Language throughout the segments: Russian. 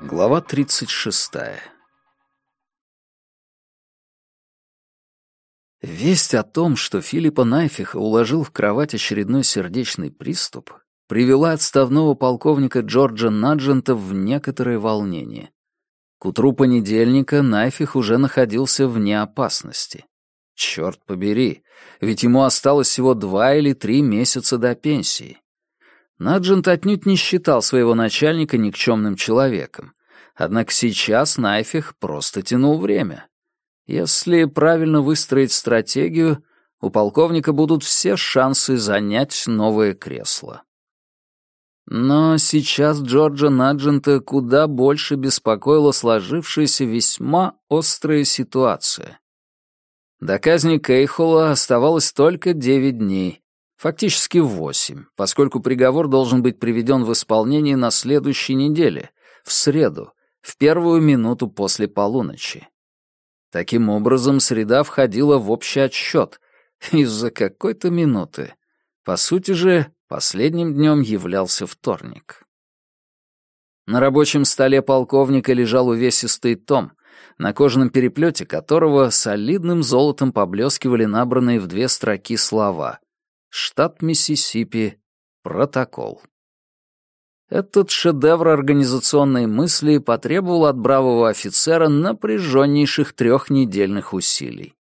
Глава 36. Весть о том, что Филиппа Найфиха уложил в кровать очередной сердечный приступ, привела отставного полковника Джорджа Наджента в некоторое волнение. К утру понедельника Найфих уже находился вне опасности. Черт побери, ведь ему осталось всего два или три месяца до пенсии. Наджент отнюдь не считал своего начальника никчемным человеком. Однако сейчас Найфих просто тянул время. Если правильно выстроить стратегию, у полковника будут все шансы занять новое кресло. Но сейчас Джорджа Наджента куда больше беспокоила сложившаяся весьма острая ситуация. До казни Кейхола оставалось только девять дней, фактически восемь, поскольку приговор должен быть приведен в исполнение на следующей неделе, в среду, в первую минуту после полуночи. Таким образом, среда входила в общий отсчет из-за какой-то минуты. По сути же, последним днем являлся вторник. На рабочем столе полковника лежал увесистый том, на кожаном переплете которого солидным золотом поблескивали набранные в две строки слова «Штат Миссисипи. Протокол». Этот шедевр организационной мысли потребовал от бравого офицера напряженнейших трехнедельных усилий.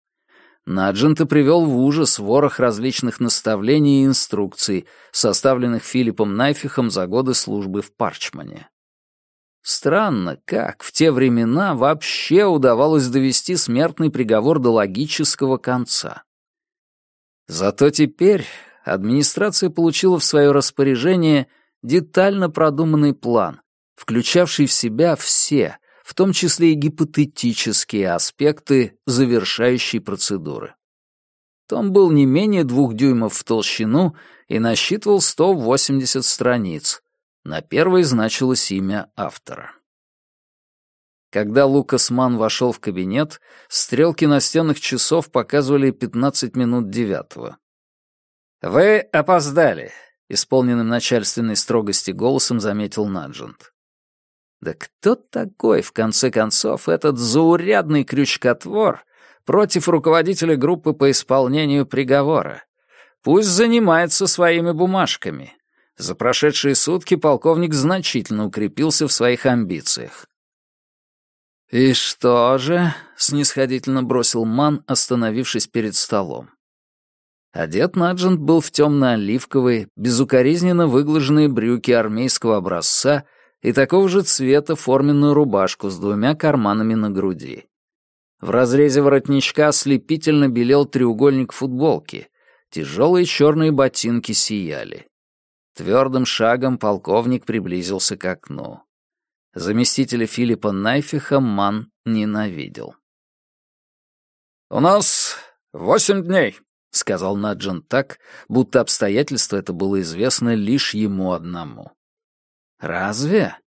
Наджента привел в ужас ворох различных наставлений и инструкций, составленных Филиппом Найфихом за годы службы в Парчмане. Странно, как в те времена вообще удавалось довести смертный приговор до логического конца. Зато теперь администрация получила в свое распоряжение детально продуманный план, включавший в себя все, в том числе и гипотетические аспекты завершающей процедуры. Том был не менее двух дюймов в толщину и насчитывал 180 страниц, на первой значилось имя автора. Когда Лукас Ман вошел в кабинет, стрелки настенных часов показывали 15 минут девятого. «Вы опоздали», — исполненным начальственной строгости голосом заметил Наджент. Да кто такой, в конце концов, этот заурядный крючкотвор против руководителя группы по исполнению приговора? Пусть занимается своими бумажками. За прошедшие сутки полковник значительно укрепился в своих амбициях. «И что же?» — снисходительно бросил Ман, остановившись перед столом. Одет Наджент был в темно-оливковые, безукоризненно выглаженные брюки армейского образца и такого же цвета форменную рубашку с двумя карманами на груди. В разрезе воротничка ослепительно белел треугольник футболки, тяжелые черные ботинки сияли. Твердым шагом полковник приблизился к окну. Заместителя Филиппа Найфиха Ман ненавидел. «У нас восемь дней», — сказал Наджин так, будто обстоятельство это было известно лишь ему одному. «Разве?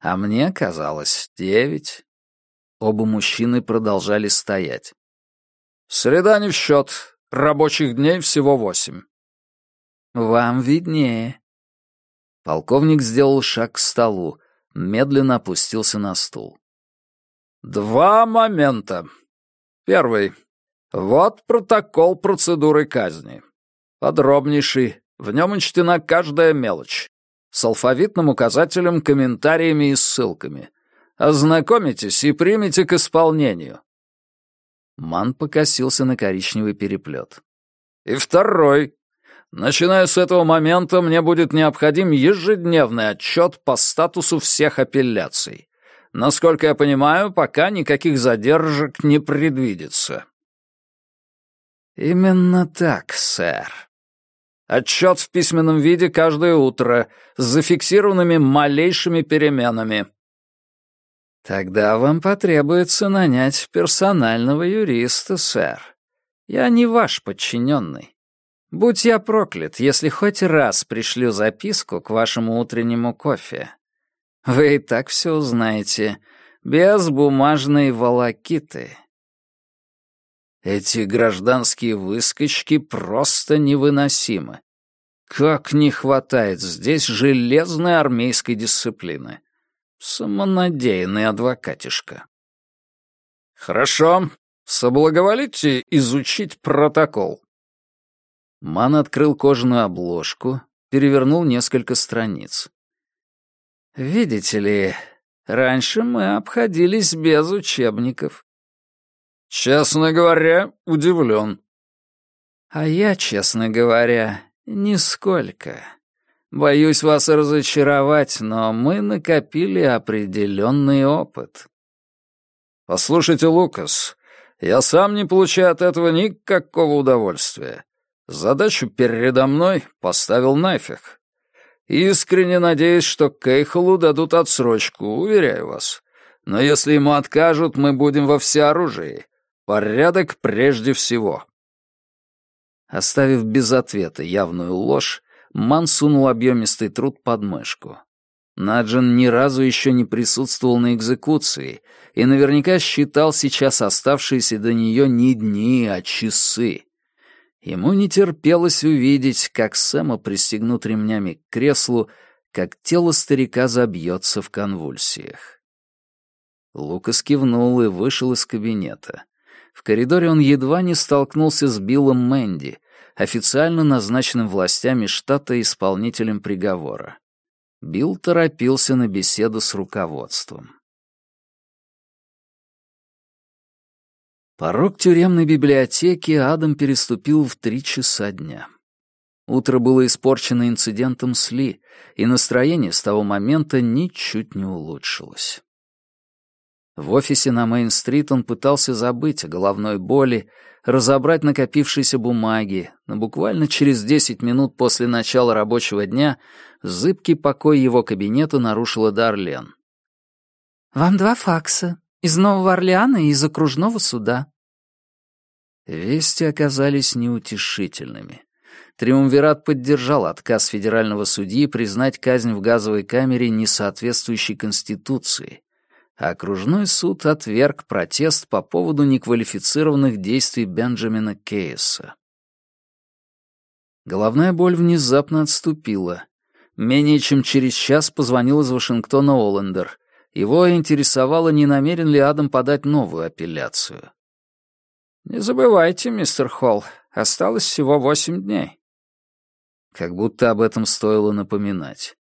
А мне казалось девять». Оба мужчины продолжали стоять. «Среда не в счет. Рабочих дней всего восемь». «Вам виднее», Полковник сделал шаг к столу, медленно опустился на стул. «Два момента. Первый. Вот протокол процедуры казни. Подробнейший. В нем учтена каждая мелочь. С алфавитным указателем, комментариями и ссылками. Ознакомитесь и примите к исполнению». Ман покосился на коричневый переплет. «И второй. Начиная с этого момента мне будет необходим ежедневный отчет по статусу всех апелляций. Насколько я понимаю, пока никаких задержек не предвидится. Именно так, сэр. Отчет в письменном виде каждое утро, с зафиксированными малейшими переменами. Тогда вам потребуется нанять персонального юриста, сэр. Я не ваш подчиненный. Будь я проклят, если хоть раз пришлю записку к вашему утреннему кофе. Вы и так все узнаете, без бумажной волокиты. Эти гражданские выскочки просто невыносимы. Как не хватает здесь железной армейской дисциплины. Самонадеянный адвокатишка. Хорошо, соблаговолите изучить протокол. Ман открыл кожаную обложку, перевернул несколько страниц. «Видите ли, раньше мы обходились без учебников». «Честно говоря, удивлен». «А я, честно говоря, нисколько. Боюсь вас разочаровать, но мы накопили определенный опыт». «Послушайте, Лукас, я сам не получаю от этого никакого удовольствия. Задачу передо мной поставил Найфик. Искренне надеюсь, что Кейхолу дадут отсрочку, уверяю вас. Но если ему откажут, мы будем во всеоружии. Порядок прежде всего. Оставив без ответа явную ложь, Ман сунул объемистый труд под мышку. Наджин ни разу еще не присутствовал на экзекуции и наверняка считал сейчас оставшиеся до нее не дни, а часы. Ему не терпелось увидеть, как Сэма пристегнут ремнями к креслу, как тело старика забьется в конвульсиях. Лукас кивнул и вышел из кабинета. В коридоре он едва не столкнулся с Биллом Мэнди, официально назначенным властями штата исполнителем приговора. Билл торопился на беседу с руководством. Порог тюремной библиотеки Адам переступил в три часа дня. Утро было испорчено инцидентом с Ли, и настроение с того момента ничуть не улучшилось. В офисе на Мейн-стрит он пытался забыть о головной боли, разобрать накопившиеся бумаги, но буквально через десять минут после начала рабочего дня зыбкий покой его кабинета нарушила Дарлен. «Вам два факса. Из Нового Орлеана и из окружного суда». Вести оказались неутешительными. Триумвират поддержал отказ федерального судьи признать казнь в газовой камере несоответствующей Конституции, а окружной суд отверг протест по поводу неквалифицированных действий Бенджамина Кейса. Головная боль внезапно отступила. Менее чем через час позвонил из Вашингтона Оллендер. Его интересовало, не намерен ли Адам подать новую апелляцию. «Не забывайте, мистер Холл, осталось всего восемь дней». Как будто об этом стоило напоминать.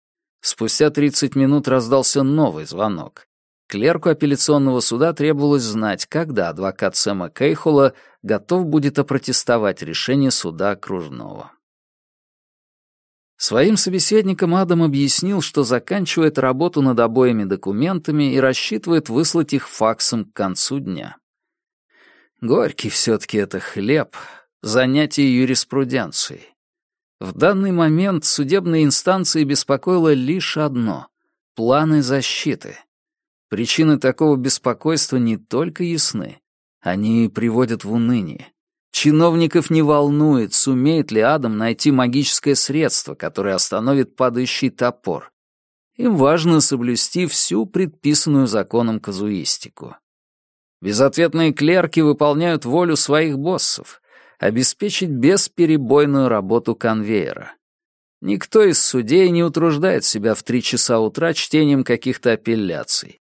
Спустя 30 минут раздался новый звонок. Клерку апелляционного суда требовалось знать, когда адвокат Сэма Кейхола готов будет опротестовать решение суда окружного. Своим собеседникам Адам объяснил, что заканчивает работу над обоими документами и рассчитывает выслать их факсом к концу дня. Горький все-таки это хлеб, занятие юриспруденцией. В данный момент судебные инстанции беспокоило лишь одно — планы защиты. Причины такого беспокойства не только ясны, они приводят в уныние. Чиновников не волнует, сумеет ли Адам найти магическое средство, которое остановит падающий топор. Им важно соблюсти всю предписанную законом казуистику. Безответные клерки выполняют волю своих боссов, обеспечить бесперебойную работу конвейера. Никто из судей не утруждает себя в три часа утра чтением каких-то апелляций.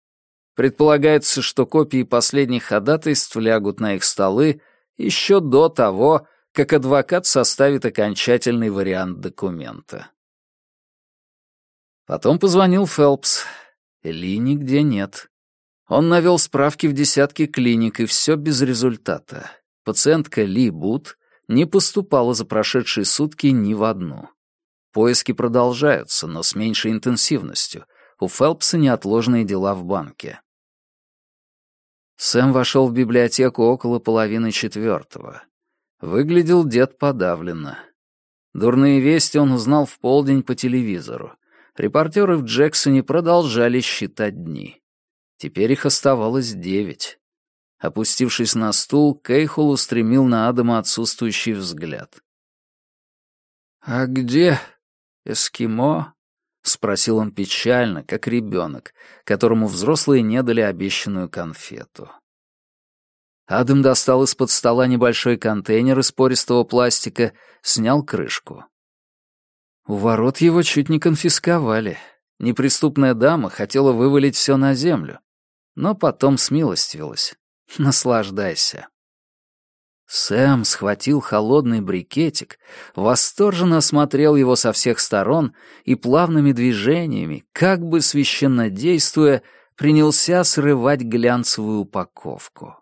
Предполагается, что копии последних ходатайств лягут на их столы еще до того, как адвокат составит окончательный вариант документа. Потом позвонил Фелпс. Ли нигде нет. Он навел справки в десятки клиник, и все без результата. Пациентка Ли Бут не поступала за прошедшие сутки ни в одну. Поиски продолжаются, но с меньшей интенсивностью. У Фелпса неотложные дела в банке. Сэм вошел в библиотеку около половины четвертого. Выглядел дед подавленно. Дурные вести он узнал в полдень по телевизору. Репортеры в Джексоне продолжали считать дни. Теперь их оставалось девять. Опустившись на стул, Кейхол устремил на Адама отсутствующий взгляд. «А где Эскимо?» — спросил он печально, как ребенок, которому взрослые не дали обещанную конфету. Адам достал из-под стола небольшой контейнер из пористого пластика, снял крышку. У ворот его чуть не конфисковали. Неприступная дама хотела вывалить все на землю, но потом смилостивилась. Наслаждайся. Сэм схватил холодный брикетик, восторженно осмотрел его со всех сторон и плавными движениями, как бы священно действуя, принялся срывать глянцевую упаковку.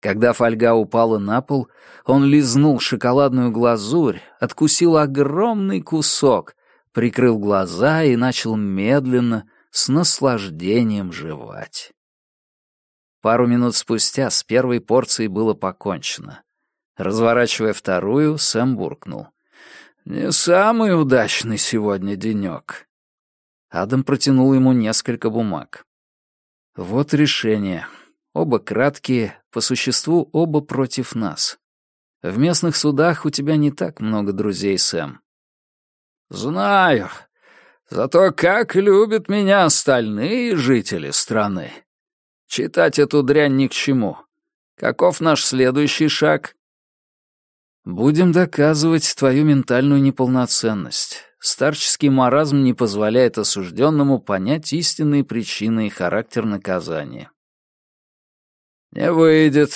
Когда фольга упала на пол, он лизнул шоколадную глазурь, откусил огромный кусок, прикрыл глаза и начал медленно, с наслаждением жевать. Пару минут спустя с первой порцией было покончено. Разворачивая вторую, Сэм буркнул. «Не самый удачный сегодня денек». Адам протянул ему несколько бумаг. «Вот решение. Оба краткие, по существу оба против нас. В местных судах у тебя не так много друзей, Сэм». «Знаю. Зато как любят меня остальные жители страны. Читать эту дрянь ни к чему. Каков наш следующий шаг?» Будем доказывать твою ментальную неполноценность. Старческий маразм не позволяет осужденному понять истинные причины и характер наказания. Не выйдет.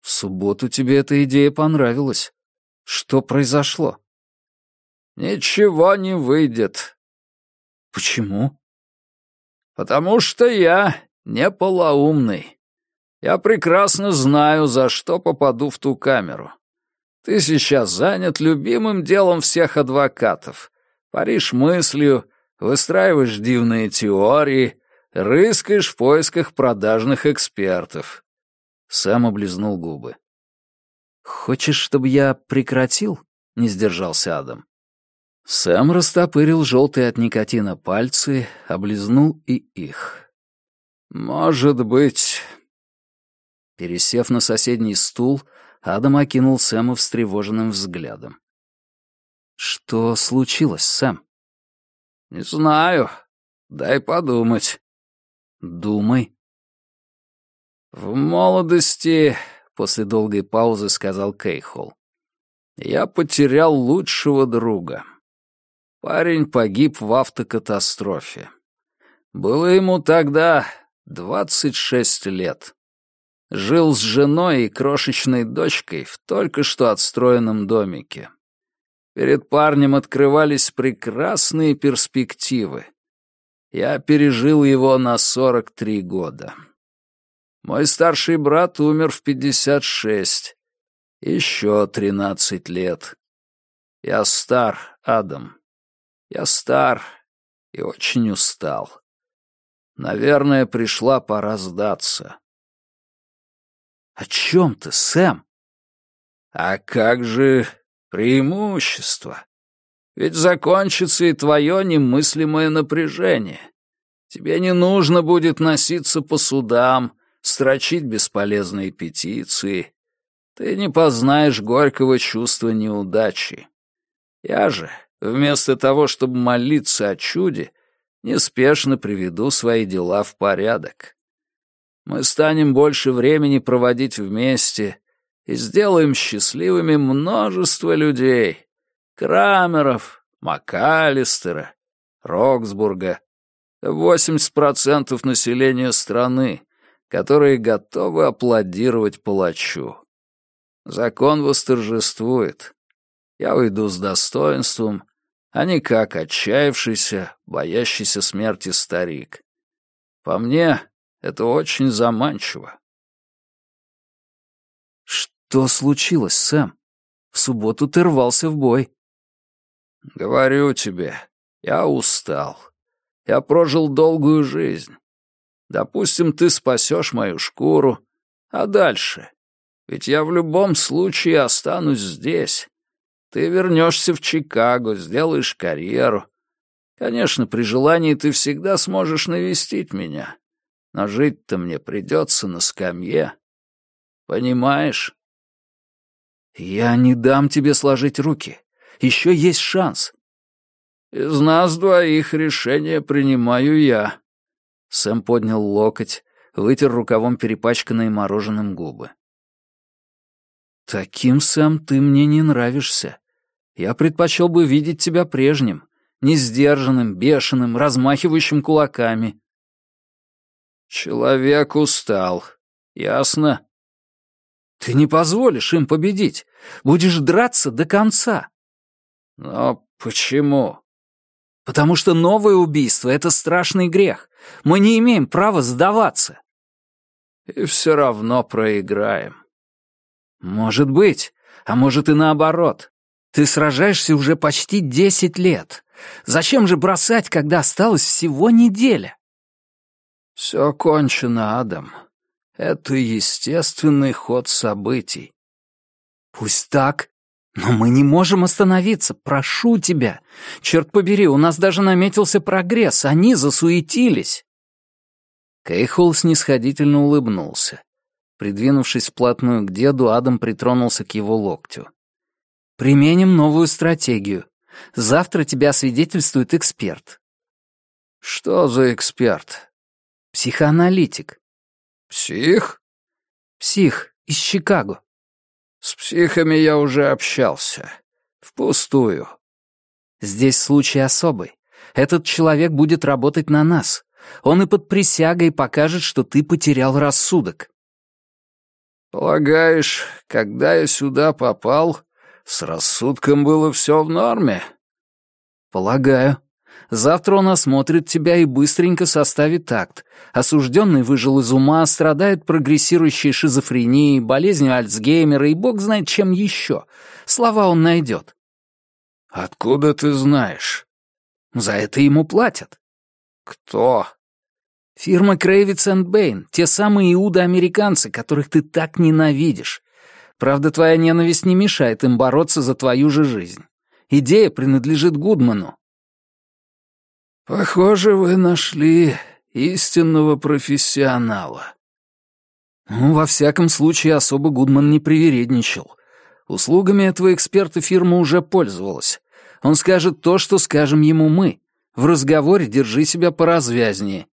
В субботу тебе эта идея понравилась. Что произошло? Ничего не выйдет. Почему? Потому что я не полоумный. Я прекрасно знаю, за что попаду в ту камеру. Ты сейчас занят любимым делом всех адвокатов. Паришь мыслью, выстраиваешь дивные теории, рыскаешь в поисках продажных экспертов. Сэм облизнул губы. «Хочешь, чтобы я прекратил?» — не сдержался Адам. Сэм растопырил желтые от никотина пальцы, облизнул и их. «Может быть...» Пересев на соседний стул, Адам окинул Сэма встревоженным взглядом. «Что случилось, Сэм?» «Не знаю. Дай подумать». «Думай». «В молодости», — после долгой паузы сказал Кейхол, — «я потерял лучшего друга. Парень погиб в автокатастрофе. Было ему тогда двадцать шесть лет. Жил с женой и крошечной дочкой в только что отстроенном домике. Перед парнем открывались прекрасные перспективы. Я пережил его на 43 года. Мой старший брат умер в 56. Еще 13 лет. Я стар, Адам. Я стар и очень устал. Наверное, пришла пора сдаться. «О чем ты, Сэм?» «А как же преимущество? Ведь закончится и твое немыслимое напряжение. Тебе не нужно будет носиться по судам, строчить бесполезные петиции. Ты не познаешь горького чувства неудачи. Я же, вместо того, чтобы молиться о чуде, неспешно приведу свои дела в порядок. Мы станем больше времени проводить вместе и сделаем счастливыми множество людей. Крамеров, МакАлистера, Роксбурга. 80% населения страны, которые готовы аплодировать палачу. Закон восторжествует. Я уйду с достоинством, а не как отчаявшийся, боящийся смерти старик. По мне, это очень заманчиво. Что случилось, Сэм? В субботу ты рвался в бой. Говорю тебе, я устал. Я прожил долгую жизнь. Допустим, ты спасешь мою шкуру. А дальше? Ведь я в любом случае останусь здесь. Ты вернешься в Чикаго, сделаешь карьеру. Конечно, при желании ты всегда сможешь навестить меня но жить-то мне придется на скамье. Понимаешь? Я не дам тебе сложить руки. Еще есть шанс. Из нас двоих решение принимаю я. Сэм поднял локоть, вытер рукавом перепачканные мороженым губы. Таким, Сэм, ты мне не нравишься. Я предпочел бы видеть тебя прежним, несдержанным, бешеным, размахивающим кулаками. Человек устал. Ясно? Ты не позволишь им победить. Будешь драться до конца. Но почему? Потому что новое убийство — это страшный грех. Мы не имеем права сдаваться. И все равно проиграем. Может быть, а может и наоборот. Ты сражаешься уже почти десять лет. Зачем же бросать, когда осталось всего неделя? Все кончено, Адам. Это естественный ход событий. Пусть так, но мы не можем остановиться, прошу тебя. Черт побери, у нас даже наметился прогресс, они засуетились. Кейхол снисходительно улыбнулся. Придвинувшись вплотную к деду, Адам притронулся к его локтю. «Применим новую стратегию. Завтра тебя свидетельствует эксперт». «Что за эксперт?» «Психоаналитик». «Псих?» «Псих, из Чикаго». «С психами я уже общался. Впустую». «Здесь случай особый. Этот человек будет работать на нас. Он и под присягой покажет, что ты потерял рассудок». «Полагаешь, когда я сюда попал, с рассудком было все в норме?» «Полагаю. Завтра он осмотрит тебя и быстренько составит акт. Осужденный выжил из ума, страдает прогрессирующей шизофренией, болезнью Альцгеймера и бог знает чем еще. Слова он найдет». «Откуда ты знаешь?» «За это ему платят». «Кто?» «Фирма Крейвиц энд Бэйн, те самые иудоамериканцы, которых ты так ненавидишь. Правда, твоя ненависть не мешает им бороться за твою же жизнь. Идея принадлежит Гудману». «Похоже, вы нашли истинного профессионала». Ну, во всяком случае, особо Гудман не привередничал. Услугами этого эксперта фирма уже пользовалась. Он скажет то, что скажем ему мы. В разговоре держи себя поразвязнее.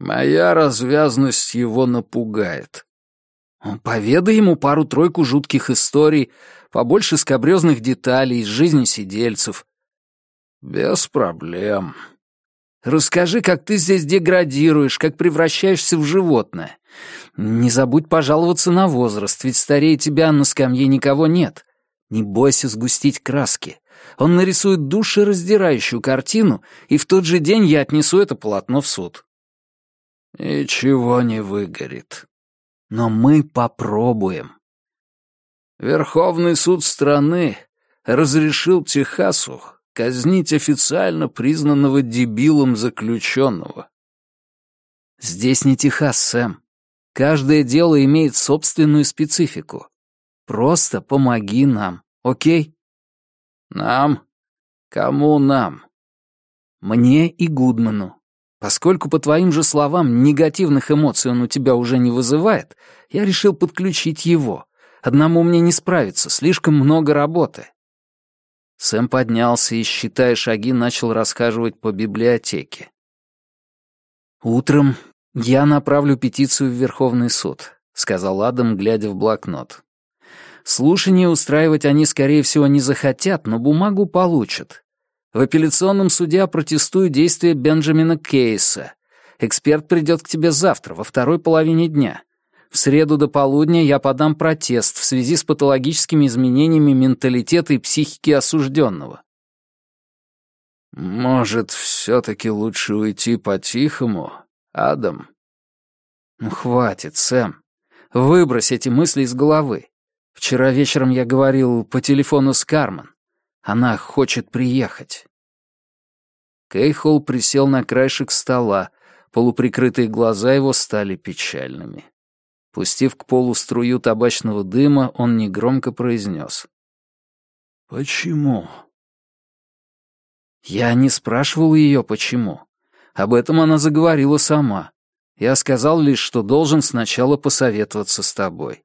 Моя развязность его напугает. Поведай ему пару-тройку жутких историй, побольше скобрезных деталей из жизни сидельцев. Без проблем. Расскажи, как ты здесь деградируешь, как превращаешься в животное. Не забудь пожаловаться на возраст, ведь старее тебя на скамье никого нет. Не бойся сгустить краски. Он нарисует душераздирающую картину, и в тот же день я отнесу это полотно в суд. Ничего не выгорит. Но мы попробуем. Верховный суд страны разрешил Техасу казнить официально признанного дебилом заключенного. Здесь не Техас, Сэм. Каждое дело имеет собственную специфику. Просто помоги нам, окей? Нам? Кому нам? Мне и Гудману. Поскольку, по твоим же словам, негативных эмоций он у тебя уже не вызывает, я решил подключить его. Одному мне не справиться, слишком много работы. Сэм поднялся и, считая шаги, начал рассказывать по библиотеке. «Утром я направлю петицию в Верховный суд», — сказал Адам, глядя в блокнот. «Слушание устраивать они, скорее всего, не захотят, но бумагу получат. В апелляционном суде протестую действия Бенджамина Кейса. Эксперт придет к тебе завтра, во второй половине дня. В среду до полудня я подам протест в связи с патологическими изменениями менталитета и психики осужденного. «Может, все-таки лучше уйти по-тихому, Адам?» «Ну, хватит, Сэм. Выбрось эти мысли из головы. Вчера вечером я говорил по телефону с Кармен. Она хочет приехать. Кейхол присел на краешек стола, полуприкрытые глаза его стали печальными. Пустив к полу струю табачного дыма, он негромко произнес. «Почему?» Я не спрашивал ее, почему. Об этом она заговорила сама. Я сказал лишь, что должен сначала посоветоваться с тобой.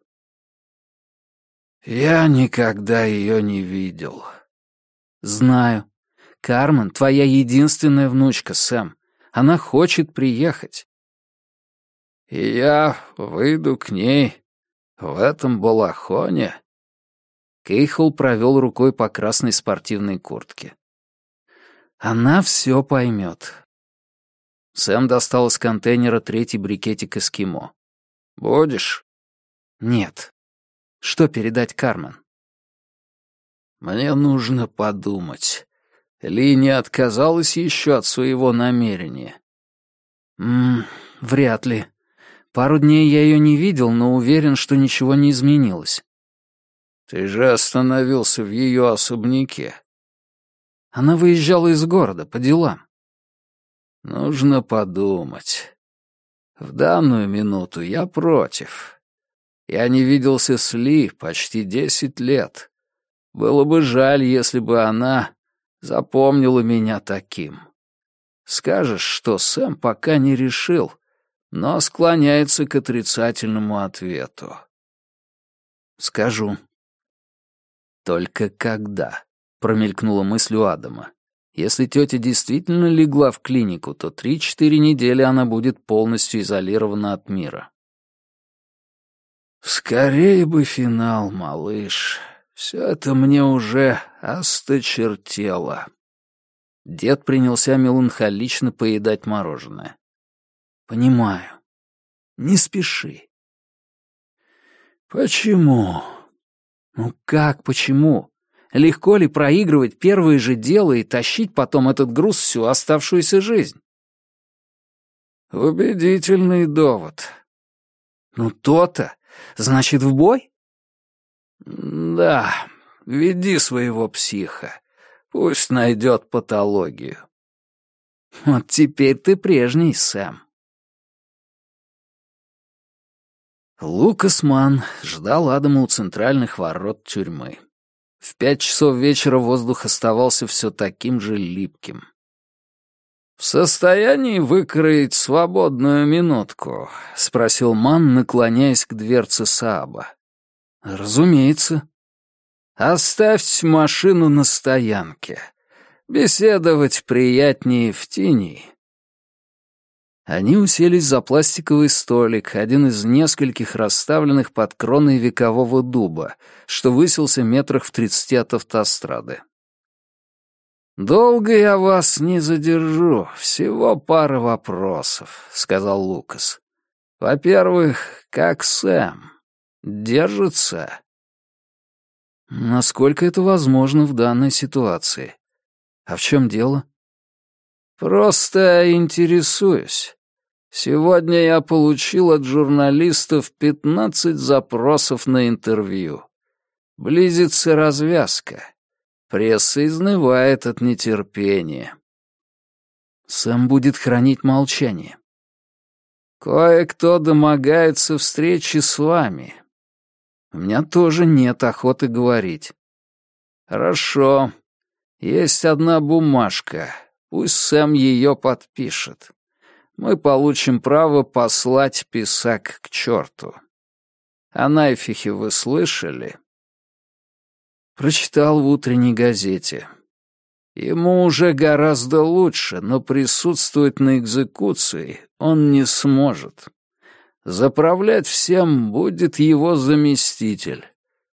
«Я никогда ее не видел», «Знаю. Кармен — твоя единственная внучка, Сэм. Она хочет приехать». «И я выйду к ней в этом балахоне?» Кейхол провел рукой по красной спортивной куртке. «Она все поймет». Сэм достал из контейнера третий брикетик эскимо. «Будешь?» «Нет». «Что передать Кармен?» «Мне нужно подумать. Ли не отказалась еще от своего намерения». «Ммм, вряд ли. Пару дней я ее не видел, но уверен, что ничего не изменилось». «Ты же остановился в ее особняке». Она выезжала из города по делам. «Нужно подумать. В данную минуту я против. Я не виделся с Ли почти десять лет. Было бы жаль, если бы она запомнила меня таким. Скажешь, что Сэм пока не решил, но склоняется к отрицательному ответу. Скажу. Только когда? Промелькнула мысль у Адама. Если тетя действительно легла в клинику, то три-четыре недели она будет полностью изолирована от мира. «Скорее бы финал, малыш. Все это мне уже осточертело». Дед принялся меланхолично поедать мороженое. «Понимаю. Не спеши». «Почему?» «Ну как почему? Легко ли проигрывать первые же дела и тащить потом этот груз всю оставшуюся жизнь?» «Убедительный довод». «Ну то-то. Значит, в бой?» «Да, веди своего психа. Пусть найдет патологию». «Вот теперь ты прежний, Сэм». Лукас Ман ждал Адама у центральных ворот тюрьмы. В пять часов вечера воздух оставался все таким же липким. «В состоянии выкроить свободную минутку?» — спросил Ман, наклоняясь к дверце Сааба. «Разумеется». «Оставьте машину на стоянке. Беседовать приятнее в тени». Они уселись за пластиковый столик, один из нескольких расставленных под кроной векового дуба, что высился метрах в тридцати от автострады. «Долго я вас не задержу, всего пара вопросов», — сказал Лукас. «Во-первых, как Сэм? Держится?» «Насколько это возможно в данной ситуации? А в чем дело?» «Просто интересуюсь. Сегодня я получил от журналистов пятнадцать запросов на интервью. Близится развязка. Пресса изнывает от нетерпения. Сэм будет хранить молчание. Кое-кто домогается встречи с вами. У меня тоже нет охоты говорить. Хорошо. Есть одна бумажка. Пусть Сэм ее подпишет. Мы получим право послать писак к черту. О Найфихе вы слышали? Прочитал в утренней газете. Ему уже гораздо лучше, но присутствовать на экзекуции он не сможет. Заправлять всем будет его заместитель,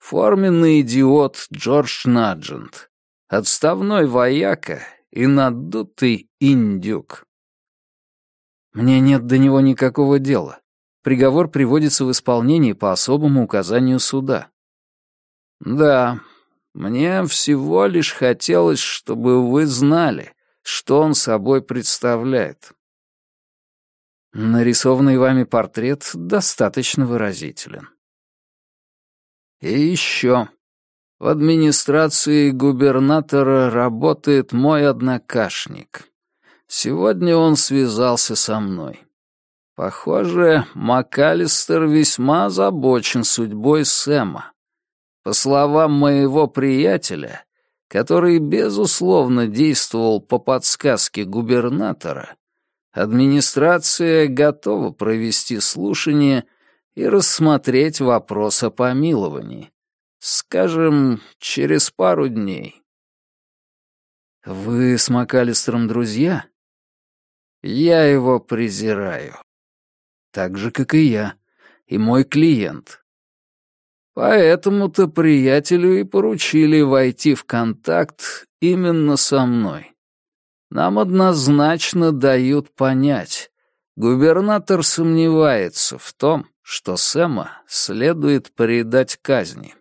форменный идиот Джордж Наджент, отставной вояка и надутый индюк. Мне нет до него никакого дела. Приговор приводится в исполнение по особому указанию суда. Да, мне всего лишь хотелось, чтобы вы знали, что он собой представляет. Нарисованный вами портрет достаточно выразителен. И еще. В администрации губернатора работает мой однокашник. Сегодня он связался со мной. Похоже, МакАлистер весьма озабочен судьбой Сэма. По словам моего приятеля, который, безусловно, действовал по подсказке губернатора, администрация готова провести слушание и рассмотреть вопрос о помиловании. Скажем, через пару дней. «Вы с МакАлистером друзья?» «Я его презираю. Так же, как и я. И мой клиент. Поэтому-то приятелю и поручили войти в контакт именно со мной. Нам однозначно дают понять. Губернатор сомневается в том, что Сэма следует предать казни.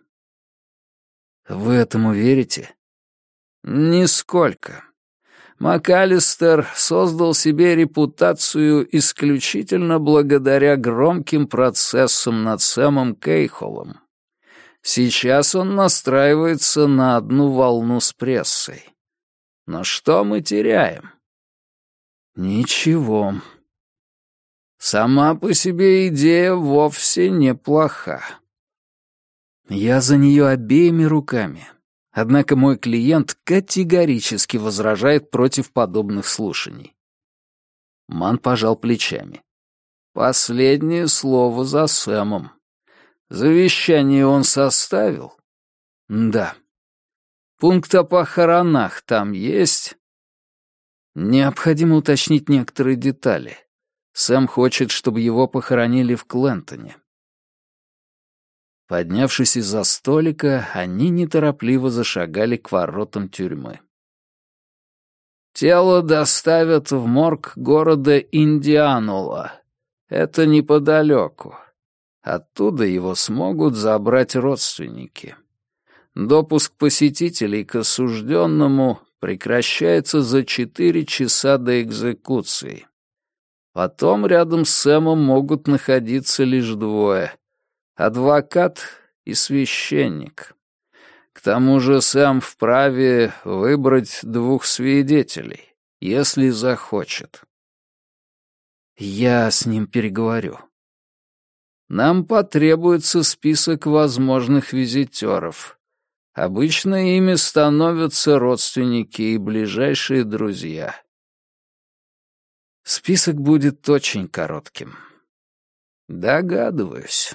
Вы этому верите? Нисколько. МакАлистер создал себе репутацию исключительно благодаря громким процессам над Сэмом Кейхолом. Сейчас он настраивается на одну волну с прессой. Но что мы теряем? Ничего. Сама по себе идея вовсе неплоха. Я за нее обеими руками. Однако мой клиент категорически возражает против подобных слушаний. Ман пожал плечами. Последнее слово за Сэмом. Завещание он составил? Да. Пункт о похоронах там есть? Необходимо уточнить некоторые детали. Сэм хочет, чтобы его похоронили в Клентоне. Поднявшись из-за столика, они неторопливо зашагали к воротам тюрьмы. «Тело доставят в морг города Индианула. Это неподалеку. Оттуда его смогут забрать родственники. Допуск посетителей к осужденному прекращается за четыре часа до экзекуции. Потом рядом с Сэмом могут находиться лишь двое — адвокат и священник. К тому же Сэм вправе выбрать двух свидетелей, если захочет. Я с ним переговорю. Нам потребуется список возможных визитеров. Обычно ими становятся родственники и ближайшие друзья. Список будет очень коротким. Догадываюсь.